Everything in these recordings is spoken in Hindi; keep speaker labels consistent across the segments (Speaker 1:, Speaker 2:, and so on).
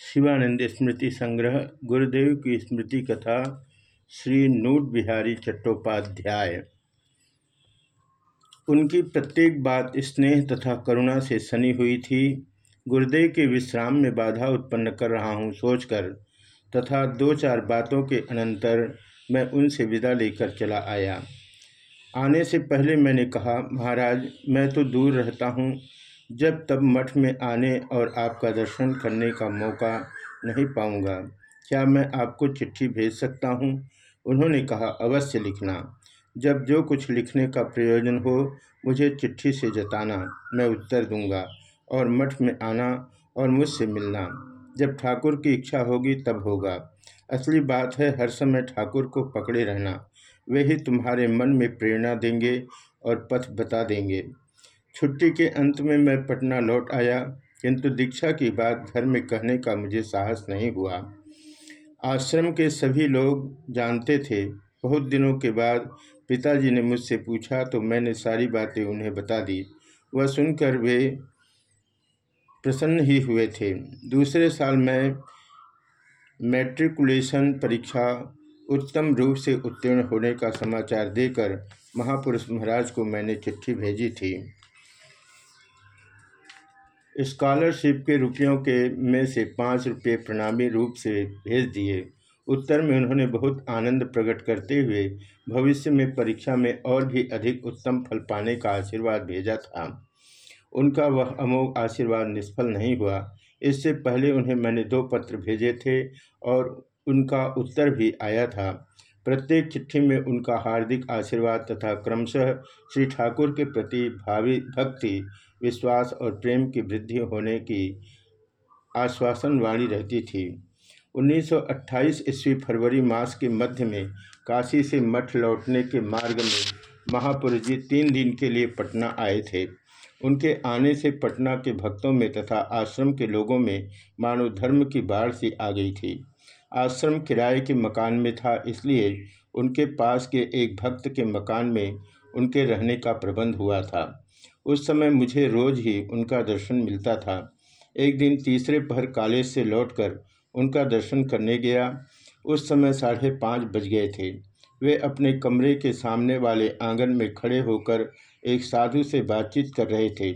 Speaker 1: शिवानंद स्मृति संग्रह, गुरुदेव की स्मृति कथा, श्री नूट बिहारी चट्टोपाध्याय। उनकी प्रत्येक बात स्नेह तथा करुणा से सनी हुई थी। गुरुदेव के विश्राम में बाधा उत्पन्न कर रहा हूँ सोचकर, तथा दो चार बातों के अनंतर मैं उनसे विदा लेकर चला आया। आने से पहले मैंने कहा, महाराज, मैं तो दूर रहता हूँ जब तब मठ में आने और आपका दर्शन करने का मौका नहीं पाऊँगा, क्या मैं आपको चिट्ठी भेज सकता हूँ? उन्होंने कहा, अवश्य लिखना। जब जो कुछ लिखने का प्रयोजन हो, मुझे चिट्ठी से जताना, मैं उत्तर दूँगा और मठ में आना और मुझसे मिलना। जब ठाकुर की इच्छा होगी, तब होगा। असली बात है, हर समय ठाकुर को पकड़े रहना। वे ही तुम्हारे मन में प्रेरणा देंगे और पथ बता देंगे। छुट्टी के अंत में मैं पटना लौट आया, किंतु दीक्षा की बात घर में कहने का मुझे साहस नहीं हुआ। आश्रम के सभी लोग जानते थे। बहुत दिनों के बाद पिताजी ने मुझसे पूछा तो मैंने सारी बातें उन्हें बता दी। वह सुनकर वे प्रसन्न ही हुए थे। दूसरे साल मैं मैट्रिकुलेशन परीक्षा उत्तम रूप से उत्तीर्ण होने का समाचार देकर महापुरुष महाराज को मैंने चिट्ठी भेजी थी। स्कॉलरशिप के रुपयों के में से पाँच रुपये प्रणामी रूप से भेज दिए। उत्तर में उन्होंने बहुत आनंद प्रकट करते हुए भविष्य में परीक्षा में और भी अधिक उत्तम फल पाने का आशीर्वाद भेजा था। उनका वह अमोघ आशीर्वाद निष्फल नहीं हुआ। इससे पहले उन्हें मैंने दो पत्र भेजे थे और उनका उत्तर भी आया था। प्रत्येक चिट्ठी में उनका हार्दिक आशीर्वाद तथा क्रमशः श्री ठाकुर के प्रति भावी भक्ति विश्वास और प्रेम की वृद्धि होने की आश्वासन वाणी रहती थी। 1928 ईस्वी फरवरी मास के मध्य में काशी से मठ लौटने के मार्ग में महापुरुष जी तीन दिन के लिए पटना आए थे। उनके आने से पटना के भक्तों में तथा आश्रम के लोगों में मानव धर्म की बाढ़ सी आ गई थी। आश्रम किराए के मकान में था, इसलिए उनके पास के एक भक्त के मकान में उनके रहने का प्रबंध हुआ था। उस समय मुझे रोज ही उनका दर्शन मिलता था। एक दिन तीसरे पहर कॉलेज से लौटकर उनका दर्शन करने गया। उस समय साढ़े पाँच बज गए थे। वे अपने कमरे के सामने वाले आँगन में खड़े होकर एक साधु से बातचीत कर रहे थे।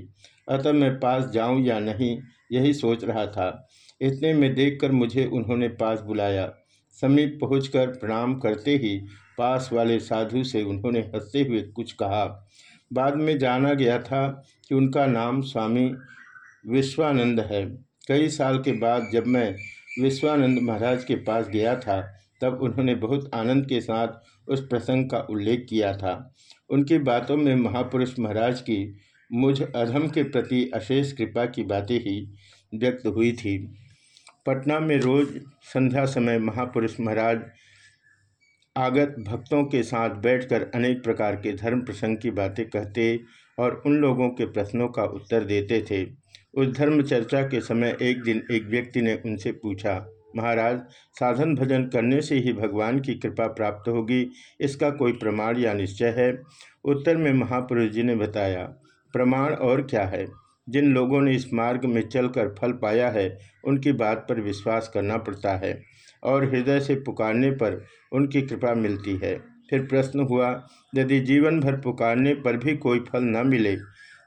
Speaker 1: अतः मैं पास जाऊँ या नहीं, यही सोच रहा था। इतने में देखकर मुझे उन्होंने पास बुलाया। समीप पहुंचकर प्रणाम करते ही पास वाले साधु से उन्होंने हँसते हुए कुछ कहा। बाद में जाना गया था कि उनका नाम स्वामी विश्वानंद है। कई साल के बाद जब मैं विश्वानंद महाराज के पास गया था, तब उन्होंने बहुत आनंद के साथ उस प्रसंग का उल्लेख किया था। उनकी बातों में महापुरुष महाराज की मुझ अधम के प्रति अशेष कृपा की बातें ही व्यक्त हुई थी। पटना में रोज संध्या समय महापुरुष महाराज आगत भक्तों के साथ बैठकर अनेक प्रकार के धर्म प्रसंग की बातें कहते और उन लोगों के प्रश्नों का उत्तर देते थे। उस धर्म चर्चा के समय एक दिन एक व्यक्ति ने उनसे पूछा, महाराज, साधन भजन करने से ही भगवान की कृपा प्राप्त होगी, इसका कोई प्रमाण या निश्चय है? उत्तर में महापुरुष जी ने बताया, प्रमाण और क्या है? जिन लोगों ने इस मार्ग में चलकर फल पाया है, उनकी बात पर विश्वास करना पड़ता है। और हृदय से पुकारने पर उनकी कृपा मिलती है। फिर प्रश्न हुआ, यदि जीवन भर पुकारने पर भी कोई फल न मिले?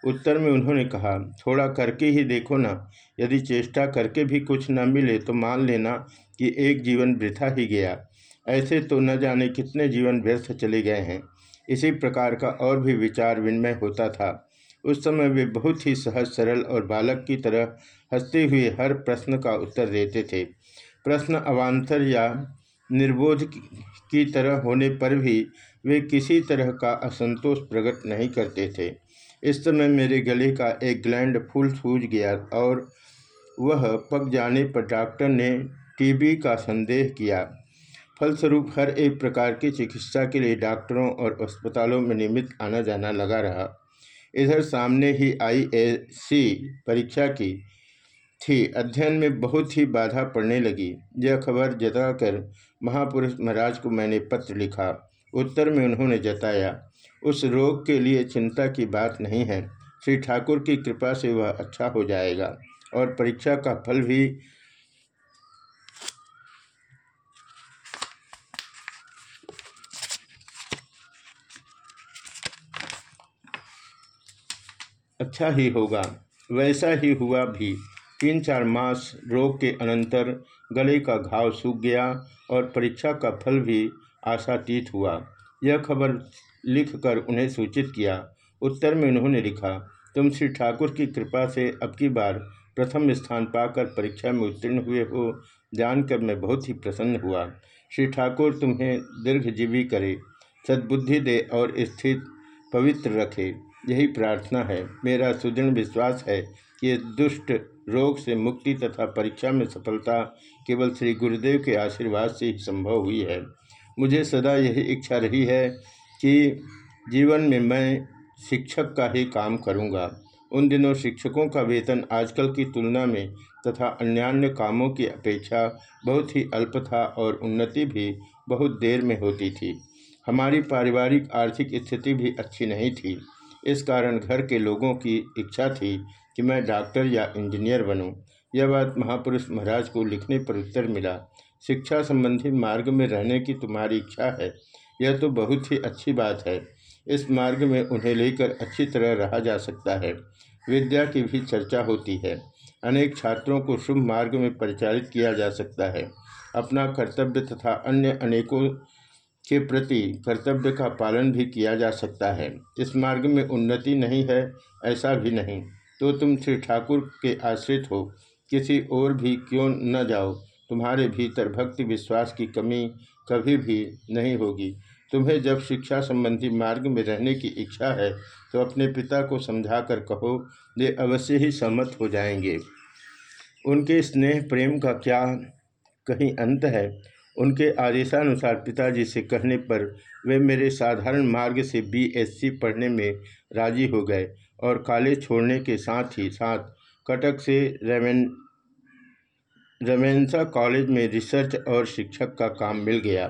Speaker 1: उत्तर में उन्होंने कहा, थोड़ा करके ही देखो ना। यदि चेष्टा करके भी कुछ न मिले तो मान लेना कि एक जीवन वृथा ही गया। ऐसे तो न जाने कितने जीवन व्यर्थ चले गए हैं। इसी प्रकार का और भी विचार विनिमय होता था। उस समय वे बहुत ही सहज सरल और बालक की तरह हँसते हुए हर प्रश्न का उत्तर देते थे। प्रश्न अवान्तर या निर्बोध की तरह होने पर भी वे किसी तरह का असंतोष प्रकट नहीं करते थे। इस समय मेरे गले का एक ग्लैंड फूल सूझ गया और वह पक जाने पर डॉक्टर ने टीबी का संदेह किया। फलस्वरूप हर एक प्रकार की चिकित्सा के लिए डॉक्टरों और अस्पतालों में नियमित आना जाना लगा रहा। इधर सामने ही आई सी परीक्षा की थी। अध्ययन में बहुत ही बाधा पड़ने लगी। यह खबर जताकर महापुरुष महाराज को मैंने पत्र लिखा। उत्तर में उन्होंने जताया, उस रोग के लिए चिंता की बात नहीं है। श्री ठाकुर की कृपा से वह अच्छा हो जाएगा और परीक्षा का फल भी अच्छा ही होगा। वैसा ही हुआ भी। तीन चार मास रोग के अनंतर गले का घाव सूख गया और परीक्षा का फल भी आशातीत हुआ। यह खबर लिखकर उन्हें सूचित किया। उत्तर में उन्होंने लिखा, तुम श्री ठाकुर की कृपा से अब की बार प्रथम स्थान पाकर परीक्षा में उत्तीर्ण हुए हो, जानकर मैं बहुत ही प्रसन्न हुआ। श्री ठाकुर तुम्हें दीर्घजीवी करे, सद्बुद्धि दे और स्थित पवित्र रखे। यही प्रार्थना है। मेरा सुदृढ़ विश्वास है कि दुष्ट रोग से मुक्ति तथा परीक्षा में सफलता केवल श्री गुरुदेव के आशीर्वाद से ही संभव हुई है। मुझे सदा यही इच्छा रही है कि जीवन में मैं शिक्षक का ही काम करूँगा। उन दिनों शिक्षकों का वेतन आजकल की तुलना में तथा अन्यान्य कामों की अपेक्षा बहुत ही अल्प था और उन्नति भी बहुत देर में होती थी। हमारी पारिवारिक आर्थिक स्थिति भी अच्छी नहीं थी। इस कारण घर के लोगों की इच्छा थी कि मैं डॉक्टर या इंजीनियर बनूं। यह बात महापुरुष महाराज को लिखने पर उत्तर मिला, शिक्षा संबंधी मार्ग में रहने की तुम्हारी इच्छा है, यह तो बहुत ही अच्छी बात है। इस मार्ग में उन्हें लेकर अच्छी तरह रहा जा सकता है। विद्या की भी चर्चा होती है। अनेक छात्रों को शुभ मार्ग में परिचालित किया जा सकता है। अपना कर्तव्य तथा अन्य अनेकों के प्रति कर्तव्य का पालन भी किया जा सकता है। इस मार्ग में उन्नति नहीं है, ऐसा भी नहीं। तो तुम श्री ठाकुर के आश्रित हो। किसी और भी क्यों न जाओ। तुम्हारे भीतर भक्ति विश्वास की कमी कभी भी नहीं होगी। तुम्हें जब शिक्षा संबंधी मार्ग में रहने की इच्छा है तो अपने पिता को समझाकर कहो, वे अवश्य ही सहमत हो जाएँगे। उनके स्नेह प्रेम का क्या कहीं अंत है? उनके आदेशानुसार पिताजी से कहने पर वे मेरे साधारण मार्ग से बीएससी पढ़ने में राज़ी हो गए और कॉलेज छोड़ने के साथ ही साथ कटक से रेवेन रमेंसा कॉलेज में रिसर्च और शिक्षक का काम मिल गया।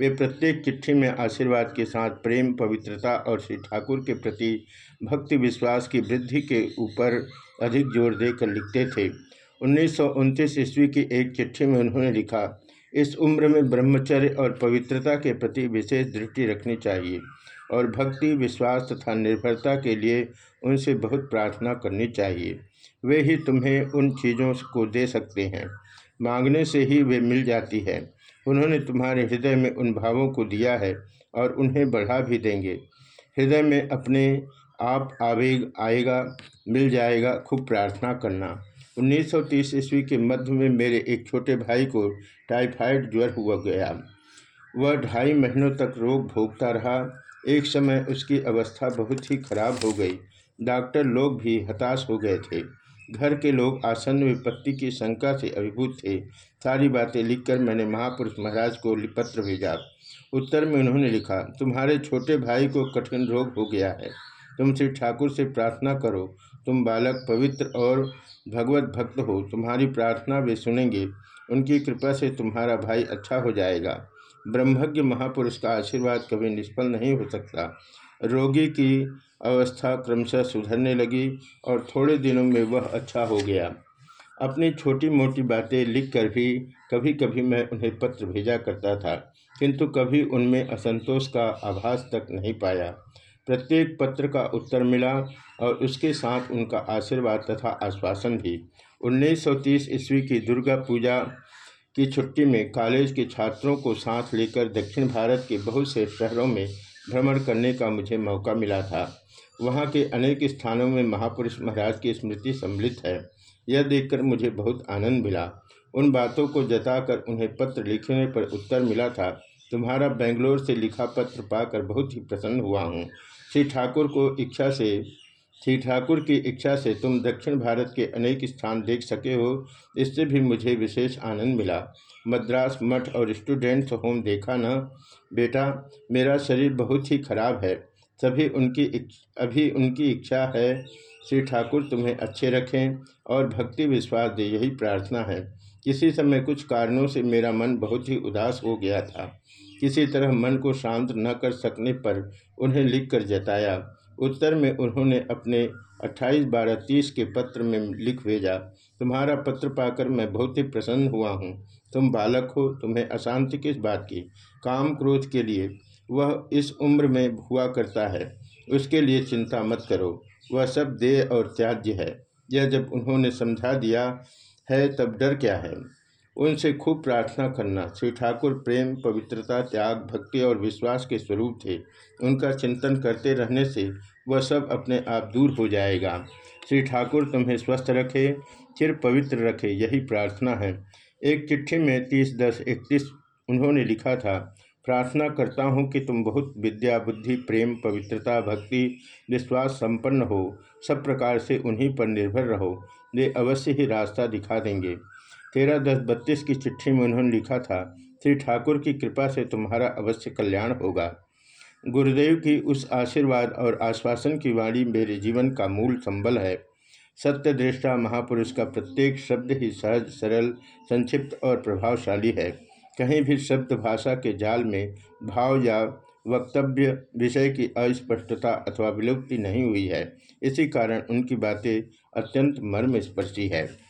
Speaker 1: वे प्रत्येक चिट्ठी में आशीर्वाद के साथ प्रेम, पवित्रता और श्री ठाकुर के प्रति भक्ति विश्वास की वृद्धि के ऊपर अधिक ज़ोर देकर लिखते थे। उन्नीस सौ उनतीस ईस्वी की एक चिट्ठी में उन्होंने लिखा इस उम्र में ब्रह्मचर्य और पवित्रता के प्रति विशेष दृष्टि रखनी चाहिए और भक्ति, विश्वास तथा निर्भरता के लिए उनसे बहुत प्रार्थना करनी चाहिए। वे ही तुम्हें उन चीज़ों को दे सकते हैं। मांगने से ही वे मिल जाती है। उन्होंने तुम्हारे हृदय में उन भावों को दिया है और उन्हें बढ़ा भी देंगे। हृदय में अपने आप आवेग आएगा, मिल जाएगा, खूब प्रार्थना करना। 1930 ईस्वी के मध्य में मेरे एक छोटे भाई को टाइफाइड ज्वर हुआ गया। वह ढाई महीनों तक रोग भोगता रहा। एक समय उसकी अवस्था बहुत ही खराब हो गई। डॉक्टर लोग भी हताश हो गए थे। घर के लोग आसन्न विपत्ति की शंका से अभिभूत थे। सारी बातें लिखकर मैंने महापुरुष महाराज को पत्र भेजा। उत्तर में उन्होंने लिखा, तुम्हारे छोटे भाई को कठिन रोग हो गया है। तुम श्री ठाकुर से प्रार्थना करो। तुम बालक पवित्र और भगवत भक्त हो, तुम्हारी प्रार्थना वे सुनेंगे। उनकी कृपा से तुम्हारा भाई अच्छा हो जाएगा। ब्रह्मज्ञ महापुरुष का आशीर्वाद कभी निष्फल नहीं हो सकता। रोगी की अवस्था क्रमशः सुधरने लगी और थोड़े दिनों में वह अच्छा हो गया। अपनी छोटी मोटी बातें लिखकर भी कभी कभी मैं उन्हें पत्र भेजा करता था, किंतु कभी उनमें असंतोष का आभास तक नहीं पाया। प्रत्येक पत्र का उत्तर मिला और उसके साथ उनका आशीर्वाद तथा आश्वासन भी। 1930 ईस्वी की दुर्गा पूजा की छुट्टी में कॉलेज के छात्रों को साथ लेकर दक्षिण भारत के बहुत से शहरों में भ्रमण करने का मुझे मौका मिला था। वहाँ के अनेक स्थानों में महापुरुष महाराज की स्मृति सम्मिलित है। यह देखकर मुझे बहुत आनंद मिला। उन बातों को जताकर उन्हें पत्र लिखने पर उत्तर मिला था। तुम्हारा बेंगलोर से लिखा पत्र पाकर बहुत ही प्रसन्न हुआ हूँ। श्री ठाकुर को इच्छा से, श्री ठाकुर की इच्छा से तुम दक्षिण भारत के अनेक स्थान देख सके हो, इससे भी मुझे विशेष आनंद मिला। मद्रास मठ और स्टूडेंट्स होम देखा न? बेटा, मेरा शरीर बहुत ही खराब है। सभी उनकी अभी उनकी इच्छा है। श्री ठाकुर तुम्हें अच्छे रखें और भक्ति विश्वास दे, यही प्रार्थना है। किसी समय कुछ कारणों से मेरा मन बहुत ही उदास हो गया था। किसी तरह मन को शांत न कर सकने पर उन्हें लिखकर जताया, उत्तर में उन्होंने अपने अट्ठाईस बारह तीस के पत्र में लिख भेजा। तुम्हारा पत्र पाकर मैं बहुत ही प्रसन्न हुआ हूँ। तुम बालक हो, तुम्हें अशांति किस बात की? काम क्रोध के लिए। वह इस उम्र में हुआ करता है। उसके लिए चिंता मत करो। वह सब देय और त्याज्य है। यह जब उन्होंने समझा दिया है, तब डर क्या है? उनसे खूब प्रार्थना करना। श्री ठाकुर प्रेम, पवित्रता, त्याग, भक्ति और विश्वास के स्वरूप थे। उनका चिंतन करते रहने से वह सब अपने आप दूर हो जाएगा। श्री ठाकुर तुम्हें स्वस्थ रखे, चिर पवित्र रखे, यही प्रार्थना है। एक चिट्ठी में तीस, दस, इकतीस उन्होंने लिखा था, प्रार्थना करता हूँ कि तुम बहुत विद्या, बुद्धि, प्रेम, पवित्रता, भक्ति, विश्वास संपन्न हो। सब प्रकार से उन्हीं पर निर्भर रहो। वे अवश्य ही रास्ता दिखा देंगे। तेरह दस बत्तीस की चिट्ठी में उन्होंने लिखा था, श्री ठाकुर की कृपा से तुम्हारा अवश्य कल्याण होगा। गुरुदेव की उस आशीर्वाद और आश्वासन की वाणी मेरे जीवन का मूल संबल है। सत्य दृष्टा महापुरुष का प्रत्येक शब्द ही सहज, सरल, संक्षिप्त और प्रभावशाली है। कहीं भी शब्द भाषा के जाल में भाव या वक्तव्य विषय की अस्पष्टता अथवा विलुप्ति नहीं हुई है। इसी कारण उनकी बातें अत्यंत मर्मस्पर्शी है।